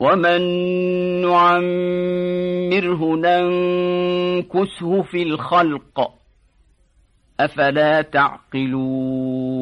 ومن نعمره ننكسه في الخلق أفلا تعقلون